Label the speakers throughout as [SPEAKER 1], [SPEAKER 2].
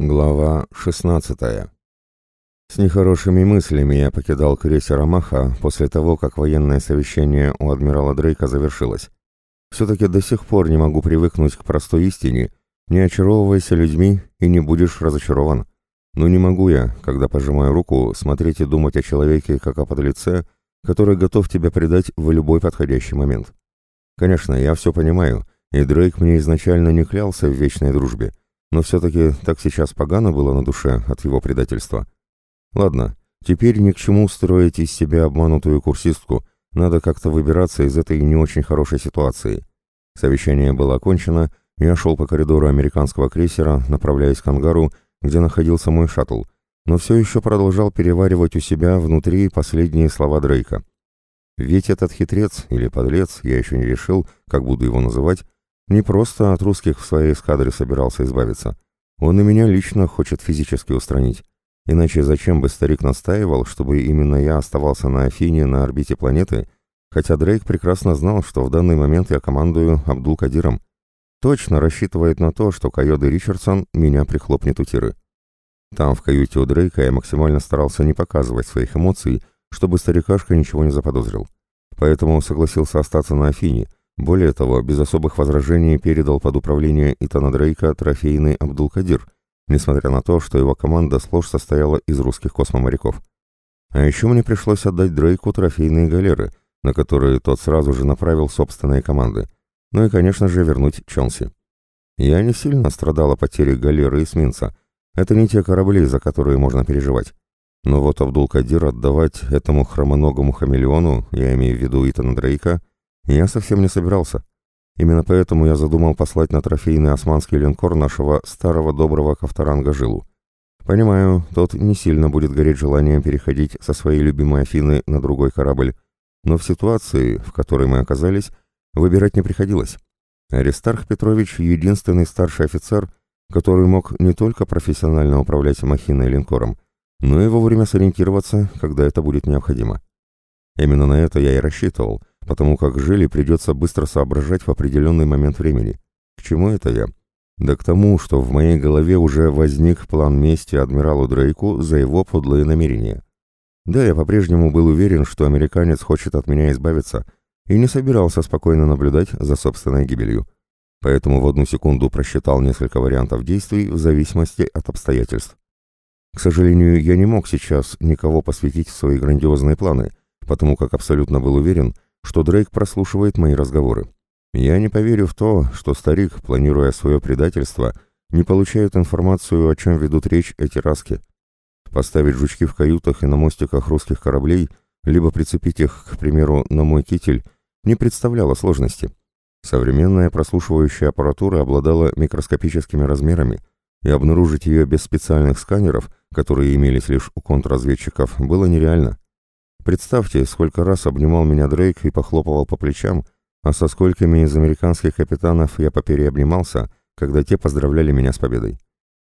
[SPEAKER 1] Глава 16. С нехорошими мыслями я покидал крейсер «Амаха» после того, как военное совещание у адмирала Дрейка завершилось. Все-таки до сих пор не могу привыкнуть к простой истине. Не очаровывайся людьми и не будешь разочарован. Но не могу я, когда пожимаю руку, смотреть и думать о человеке как о подлеце, который готов тебя предать в любой подходящий момент. Конечно, я все понимаю, и Дрейк мне изначально не клялся в вечной дружбе но все-таки так сейчас погано было на душе от его предательства. Ладно, теперь ни к чему строить из себя обманутую курсистку, надо как-то выбираться из этой не очень хорошей ситуации. Совещание было окончено, я шел по коридору американского крейсера, направляясь к ангару, где находился мой шаттл, но все еще продолжал переваривать у себя внутри последние слова Дрейка. Ведь этот хитрец или подлец, я еще не решил, как буду его называть, не просто от русских в своей эскадре собирался избавиться. Он и меня лично хочет физически устранить. Иначе зачем бы старик настаивал, чтобы именно я оставался на Афине на орбите планеты, хотя Дрейк прекрасно знал, что в данный момент я командую Абдул-Кадиром. Точно рассчитывает на то, что Койода Ричардсон меня прихлопнет у тиры. Там, в каюте у Дрейка, я максимально старался не показывать своих эмоций, чтобы старикашка ничего не заподозрил. Поэтому согласился остаться на Афине, более того, без особых возражений передал под управление Итана Дрейка трофейный Абдул-Кадир, несмотря на то, что его команда сплошь состояла из русских космоморяков. А еще мне пришлось отдать Дрейку трофейные галеры, на которые тот сразу же направил собственные команды. Ну и, конечно же, вернуть Чонси. Я не сильно страдал о потере галеры и эсминца. Это не те корабли, за которые можно переживать. Но вот Абдул-Кадир отдавать этому хромоногому хамелеону, я имею в виду Итана Дрейка, я совсем не собирался. Именно поэтому я задумал послать на трофейный османский линкор нашего старого доброго Кавторанга Жилу. Понимаю, тот не сильно будет гореть желанием переходить со своей любимой Афины на другой корабль, но в ситуации, в которой мы оказались, выбирать не приходилось. Аристарх Петрович — единственный старший офицер, который мог не только профессионально управлять махиной линкором, но и вовремя сориентироваться, когда это будет необходимо. Именно на это я и рассчитывал, потому как Жили придется быстро соображать в определенный момент времени. К чему это я? Да к тому, что в моей голове уже возник план мести адмиралу Дрейку за его подлые намерения. Да, я по-прежнему был уверен, что американец хочет от меня избавиться, и не собирался спокойно наблюдать за собственной гибелью. Поэтому в одну секунду просчитал несколько вариантов действий в зависимости от обстоятельств. К сожалению, я не мог сейчас никого посвятить в свои грандиозные планы, потому как абсолютно был уверен, что Дрейк прослушивает мои разговоры. Я не поверю в то, что старик, планируя свое предательство, не получает информацию, о чем ведут речь эти раски. Поставить жучки в каютах и на мостиках русских кораблей, либо прицепить их, к примеру, на мой китель, не представляло сложности. Современная прослушивающая аппаратура обладала микроскопическими размерами, и обнаружить ее без специальных сканеров, которые имелись лишь у контрразведчиков, было нереально. Представьте, сколько раз обнимал меня Дрейк и похлопывал по плечам, а со сколькими из американских капитанов я попереобнимался, когда те поздравляли меня с победой.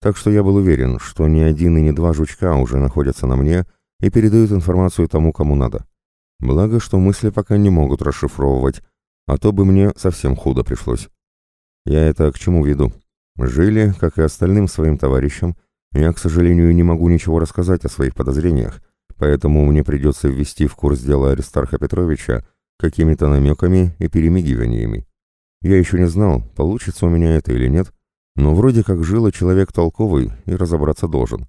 [SPEAKER 1] Так что я был уверен, что ни один и ни два жучка уже находятся на мне и передают информацию тому, кому надо. Благо, что мысли пока не могут расшифровывать, а то бы мне совсем худо пришлось. Я это к чему веду? Жили, как и остальным своим товарищам, я, к сожалению, не могу ничего рассказать о своих подозрениях, поэтому мне придется ввести в курс дела Аристарха Петровича какими-то намеками и перемигиваниями. Я еще не знал, получится у меня это или нет, но вроде как жило человек толковый и разобраться должен.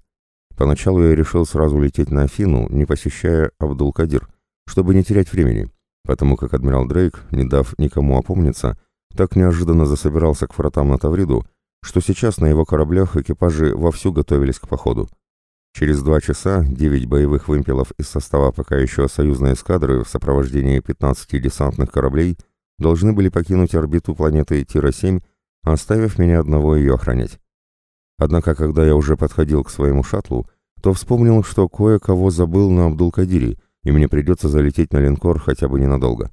[SPEAKER 1] Поначалу я решил сразу лететь на Афину, не посещая Абдул-Кадир, чтобы не терять времени, потому как адмирал Дрейк, не дав никому опомниться, так неожиданно засобирался к вратам на Тавриду, что сейчас на его кораблях экипажи вовсю готовились к походу. Через два часа девять боевых вымпелов из состава пока еще союзной эскадры в сопровождении 15 десантных кораблей должны были покинуть орбиту планеты Тира-7, оставив меня одного ее охранять. Однако, когда я уже подходил к своему шаттлу, то вспомнил, что кое-кого забыл на Абдул-Кадире, и мне придется залететь на линкор хотя бы ненадолго.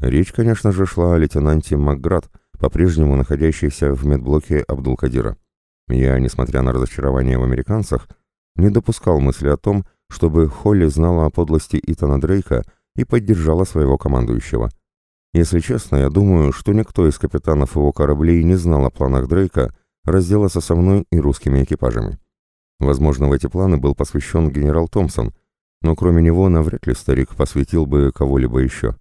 [SPEAKER 1] Речь, конечно же, шла о лейтенанте Макград, по-прежнему находящейся в медблоке Абдул-Кадира. Я, несмотря на разочарование в американцах, не допускал мысли о том, чтобы Холли знала о подлости Итана Дрейка и поддержала своего командующего. Если честно, я думаю, что никто из капитанов его кораблей не знал о планах Дрейка, разделаться со мной и русскими экипажами. Возможно, в эти планы был посвящен генерал Томпсон, но кроме него навряд ли старик посвятил бы кого-либо еще.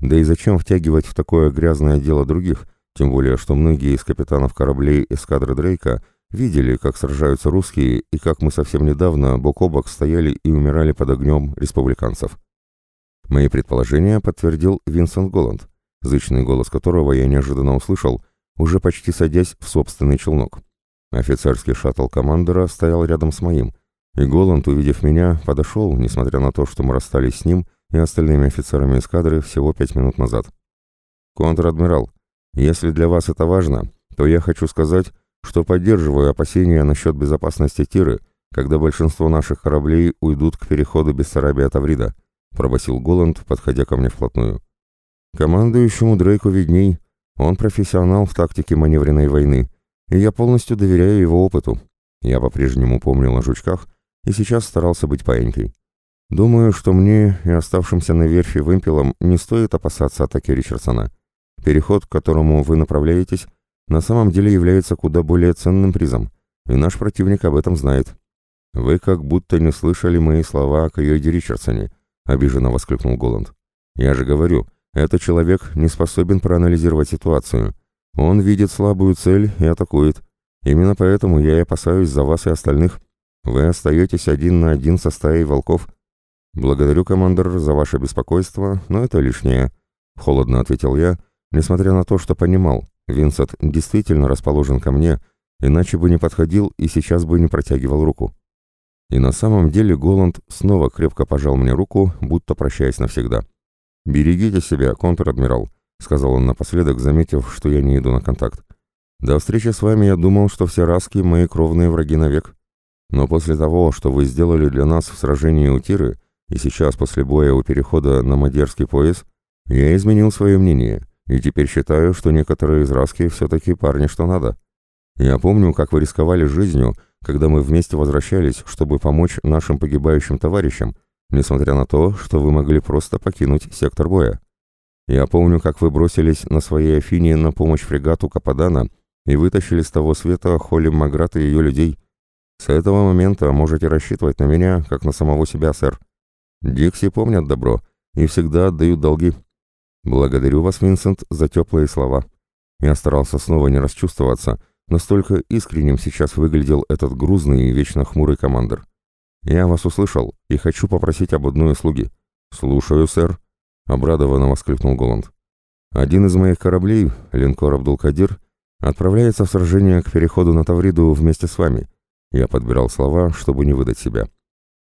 [SPEAKER 1] Да и зачем втягивать в такое грязное дело других, тем более, что многие из капитанов кораблей эскадры Дрейка видели, как сражаются русские и как мы совсем недавно бок о бок стояли и умирали под огнем республиканцев. Мои предположения подтвердил Винсент Голланд, зычный голос которого я неожиданно услышал, уже почти садясь в собственный челнок. Офицерский шаттл командора стоял рядом с моим, и Голланд, увидев меня, подошел, несмотря на то, что мы расстались с ним и остальными офицерами эскадры всего пять минут назад. «Контр-адмирал, если для вас это важно, то я хочу сказать, что поддерживаю опасения насчет безопасности Тиры, когда большинство наших кораблей уйдут к переходу Бессарабия Таврида», — пробасил Голланд, подходя ко мне вплотную. «Командующему Дрейку видней. Он профессионал в тактике маневренной войны, и я полностью доверяю его опыту. Я по-прежнему помнил о жучках и сейчас старался быть паенькой. Думаю, что мне и оставшимся на верфи вымпелам не стоит опасаться атаки Ричардсона. Переход, к которому вы направляетесь, на самом деле является куда более ценным призом, и наш противник об этом знает. Вы как будто не слышали мои слова о Койоде Ричардсоне, обиженно воскликнул Голланд. Я же говорю, этот человек не способен проанализировать ситуацию. Он видит слабую цель и атакует. Именно поэтому я и опасаюсь за вас и остальных. Вы остаетесь один на один со стаей волков. Благодарю, командор, за ваше беспокойство, но это лишнее. Холодно ответил я, несмотря на то, что понимал, Винсент действительно расположен ко мне, иначе бы не подходил и сейчас бы не протягивал руку. И на самом деле Голланд снова крепко пожал мне руку, будто прощаясь навсегда. «Берегите себя, контр-адмирал», — сказал он напоследок, заметив, что я не иду на контакт. «До встречи с вами я думал, что все раски — мои кровные враги навек. Но после того, что вы сделали для нас в сражении у Тиры, и сейчас после боя у перехода на Мадерский пояс, я изменил свое мнение, и теперь считаю, что некоторые из раски все-таки парни что надо. Я помню, как вы рисковали жизнью, когда мы вместе возвращались, чтобы помочь нашим погибающим товарищам, несмотря на то, что вы могли просто покинуть сектор боя. Я помню, как вы бросились на своей Афине на помощь фрегату Кападана и вытащили с того света Холли Маград и ее людей. С этого момента можете рассчитывать на меня, как на самого себя, сэр. Дикси помнят добро и всегда отдают долги. Благодарю вас, Винсент, за теплые слова. Я старался снова не расчувствоваться, настолько искренним сейчас выглядел этот грузный и вечно хмурый командир. «Я вас услышал и хочу попросить об одной услуге». «Слушаю, сэр», — обрадованно воскликнул Голланд. «Один из моих кораблей, линкор Абдул-Кадир, отправляется в сражение к переходу на Тавриду вместе с вами». Я подбирал слова, чтобы не выдать себя.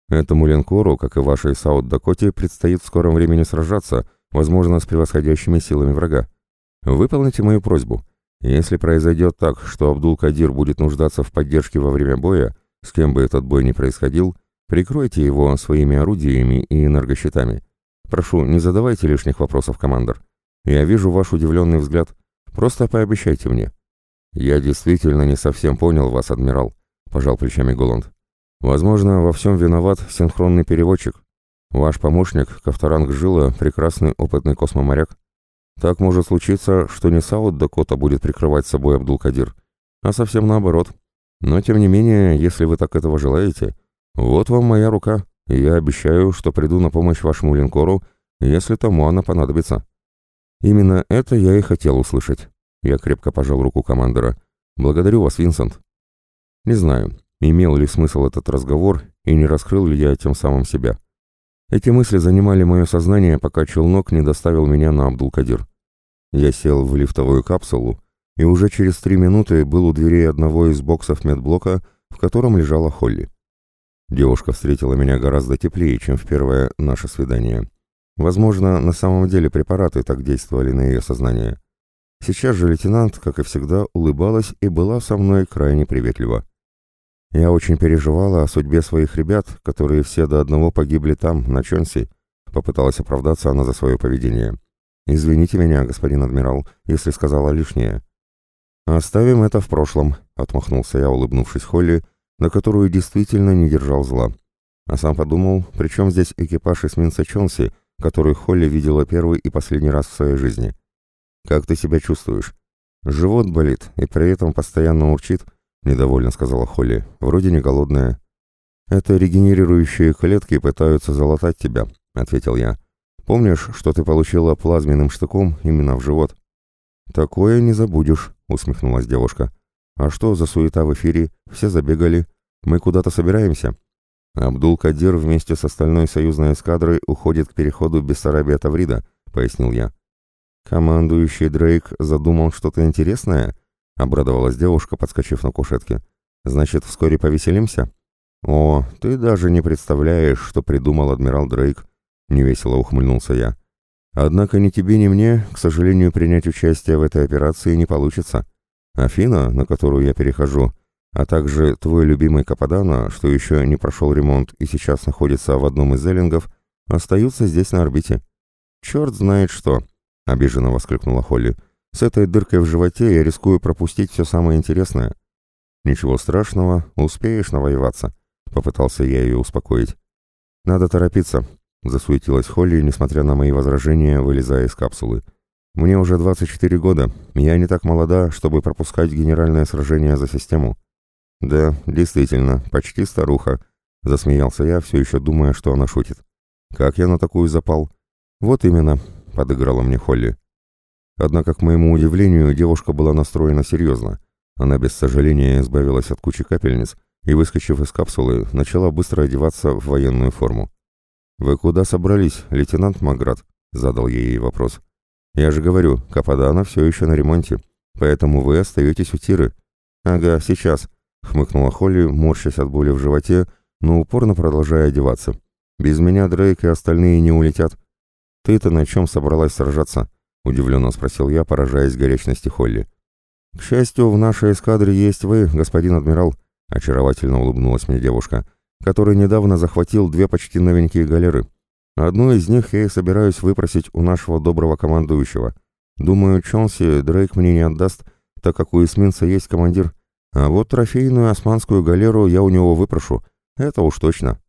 [SPEAKER 1] «Этому линкору, как и вашей Саут-Дакоте, предстоит в скором времени сражаться, возможно, с превосходящими силами врага. Выполните мою просьбу. Если произойдет так, что Абдул-Кадир будет нуждаться в поддержке во время боя, с кем бы этот бой ни происходил, Прикройте его своими орудиями и энергощитами. Прошу, не задавайте лишних вопросов, командор. Я вижу ваш удивленный взгляд. Просто пообещайте мне». «Я действительно не совсем понял вас, адмирал», — пожал плечами Голланд. «Возможно, во всем виноват синхронный переводчик. Ваш помощник, Ковторанг Жила, прекрасный опытный космоморяк. Так может случиться, что не Саут Дакота будет прикрывать собой Абдул-Кадир, а совсем наоборот. Но, тем не менее, если вы так этого желаете, «Вот вам моя рука, и я обещаю, что приду на помощь вашему линкору, если тому она понадобится». Именно это я и хотел услышать. Я крепко пожал руку командора. «Благодарю вас, Винсент». Не знаю, имел ли смысл этот разговор и не раскрыл ли я тем самым себя. Эти мысли занимали мое сознание, пока челнок не доставил меня на Абдул-Кадир. Я сел в лифтовую капсулу и уже через три минуты был у дверей одного из боксов медблока, в котором лежала Холли. Девушка встретила меня гораздо теплее, чем в первое наше свидание. Возможно, на самом деле препараты так действовали на ее сознание. Сейчас же лейтенант, как и всегда, улыбалась и была со мной крайне приветлива. Я очень переживала о судьбе своих ребят, которые все до одного погибли там, на Чонси. Попыталась оправдаться она за свое поведение. «Извините меня, господин адмирал, если сказала лишнее». «Оставим это в прошлом», — отмахнулся я, улыбнувшись Холли, на которую действительно не держал зла. А сам подумал, при чем здесь экипаж эсминца Чонси, который Холли видела первый и последний раз в своей жизни. «Как ты себя чувствуешь?» «Живот болит и при этом постоянно урчит», — недовольно сказала Холли. «Вроде не голодная». «Это регенерирующие клетки пытаются залатать тебя», — ответил я. «Помнишь, что ты получила плазменным штыком именно в живот?» «Такое не забудешь», — усмехнулась девушка. «А что за суета в эфире? Все забегали. Мы куда-то собираемся?» «Абдул-Кадир вместе с остальной союзной эскадрой уходит к переходу Бессарабия Таврида», — пояснил я. «Командующий Дрейк задумал что-то интересное?» — обрадовалась девушка, подскочив на кушетке. «Значит, вскоре повеселимся?» «О, ты даже не представляешь, что придумал адмирал Дрейк», — невесело ухмыльнулся я. «Однако ни тебе, ни мне, к сожалению, принять участие в этой операции не получится. Афина, на которую я перехожу, а также твой любимый Кападана, что еще не прошел ремонт и сейчас находится в одном из эллингов, остаются здесь на орбите. Черт знает что!» — обиженно воскликнула Холли. «С этой дыркой в животе я рискую пропустить все самое интересное». «Ничего страшного, успеешь навоеваться», — попытался я ее успокоить. «Надо торопиться», — засуетилась Холли, несмотря на мои возражения, вылезая из капсулы. «Мне уже 24 года, я не так молода, чтобы пропускать генеральное сражение за систему». «Да, действительно, почти старуха», — засмеялся я, все еще думая, что она шутит. «Как я на такую запал?» «Вот именно», — подыграла мне Холли. Однако, к моему удивлению, девушка была настроена серьезно. Она без сожаления избавилась от кучи капельниц и, выскочив из капсулы, начала быстро одеваться в военную форму. «Вы куда собрались, лейтенант Маград?» — задал я ей вопрос. «Я же говорю, Кападана все еще на ремонте, поэтому вы остаетесь у Тиры». «Ага, сейчас», — хмыкнула Холли, морщась от боли в животе, но упорно продолжая одеваться. «Без меня Дрейк и остальные не улетят. «Ты-то на чем собралась сражаться?» — удивленно спросил я, поражаясь горячности Холли. «К счастью, в нашей эскадре есть вы, господин адмирал», — очаровательно улыбнулась мне девушка, который недавно захватил две почти новенькие галеры. «Одну из них я и собираюсь выпросить у нашего доброго командующего. Думаю, Чонси Дрейк мне не отдаст, так как у эсминца есть командир. А вот трофейную османскую галеру я у него выпрошу. Это уж точно».